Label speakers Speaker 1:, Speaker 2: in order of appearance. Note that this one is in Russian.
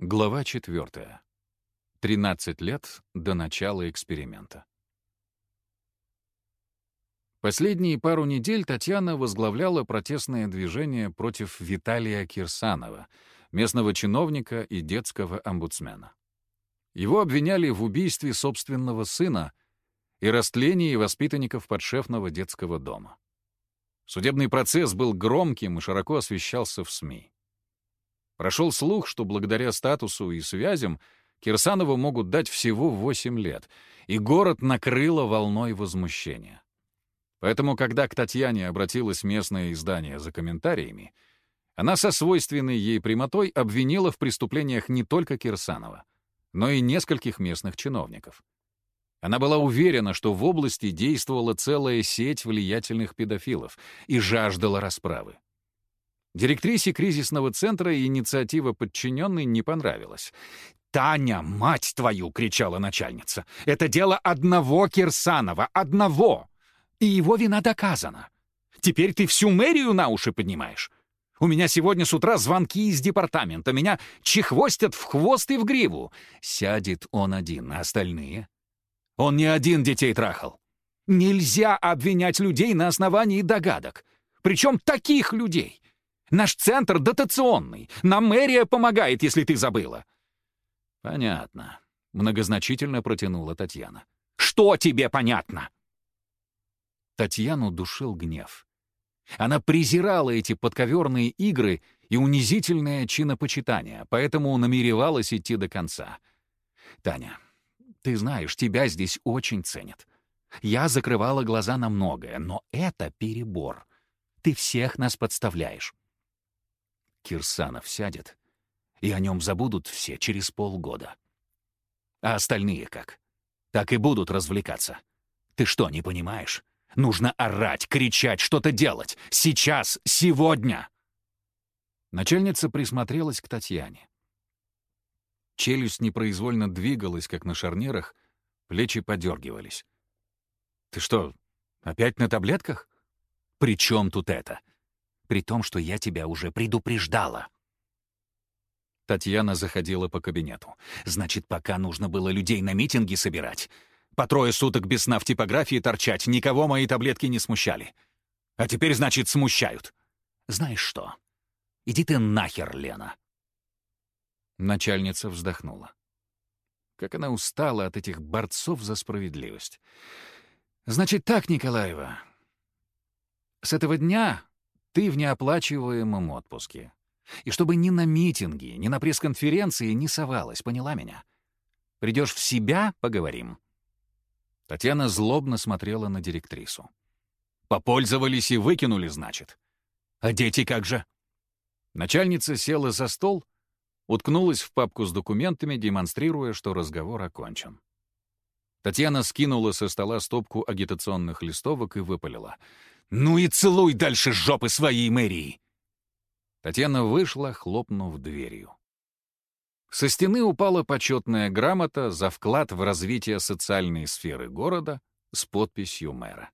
Speaker 1: Глава 4. 13 лет до начала эксперимента. Последние пару недель Татьяна возглавляла протестное движение против Виталия Кирсанова, местного чиновника и детского омбудсмена. Его обвиняли в убийстве собственного сына и растлении воспитанников подшефного детского дома. Судебный процесс был громким и широко освещался в СМИ. Прошел слух, что благодаря статусу и связям Кирсанову могут дать всего 8 лет, и город накрыло волной возмущения. Поэтому, когда к Татьяне обратилось местное издание за комментариями, она со свойственной ей прямотой обвинила в преступлениях не только Кирсанова, но и нескольких местных чиновников. Она была уверена, что в области действовала целая сеть влиятельных педофилов и жаждала расправы. Директрисе кризисного центра инициатива подчиненной не понравилась. «Таня, мать твою!» — кричала начальница. «Это дело одного Кирсанова, одного! И его вина доказана. Теперь ты всю мэрию на уши поднимаешь. У меня сегодня с утра звонки из департамента. Меня чехвостят в хвост и в гриву. Сядет он один, а остальные? Он не один детей трахал. Нельзя обвинять людей на основании догадок. Причем таких людей. Наш центр дотационный. Нам мэрия помогает, если ты забыла». «Понятно», — многозначительно протянула Татьяна. «Что тебе понятно?» Татьяну душил гнев. Она презирала эти подковерные игры и унизительное чинопочитание, поэтому намеревалась идти до конца. «Таня, ты знаешь, тебя здесь очень ценят. Я закрывала глаза на многое, но это перебор. Ты всех нас подставляешь. Кирсанов сядет, и о нем забудут все через полгода. А остальные как? Так и будут развлекаться. Ты что, не понимаешь? Нужно орать, кричать, что-то делать. Сейчас, сегодня!» Начальница присмотрелась к Татьяне. Челюсть непроизвольно двигалась, как на шарнирах, плечи подергивались. «Ты что, опять на таблетках? При чем тут это? При том, что я тебя уже предупреждала». Татьяна заходила по кабинету. «Значит, пока нужно было людей на митинги собирать. По трое суток без сна в типографии торчать, никого мои таблетки не смущали. А теперь, значит, смущают. Знаешь что? Иди ты нахер, Лена!» Начальница вздохнула. Как она устала от этих борцов за справедливость. «Значит так, Николаева. С этого дня ты в неоплачиваемом отпуске. И чтобы ни на митинги, ни на пресс-конференции не совалась, поняла меня? Придешь в себя — поговорим». Татьяна злобно смотрела на директрису. «Попользовались и выкинули, значит. А дети как же?» Начальница села за стол, уткнулась в папку с документами, демонстрируя, что разговор окончен. Татьяна скинула со стола стопку агитационных листовок и выпалила. «Ну и целуй дальше жопы своей мэрии!» Татьяна вышла, хлопнув дверью. Со стены упала почетная грамота за вклад в развитие социальной сферы города с подписью мэра.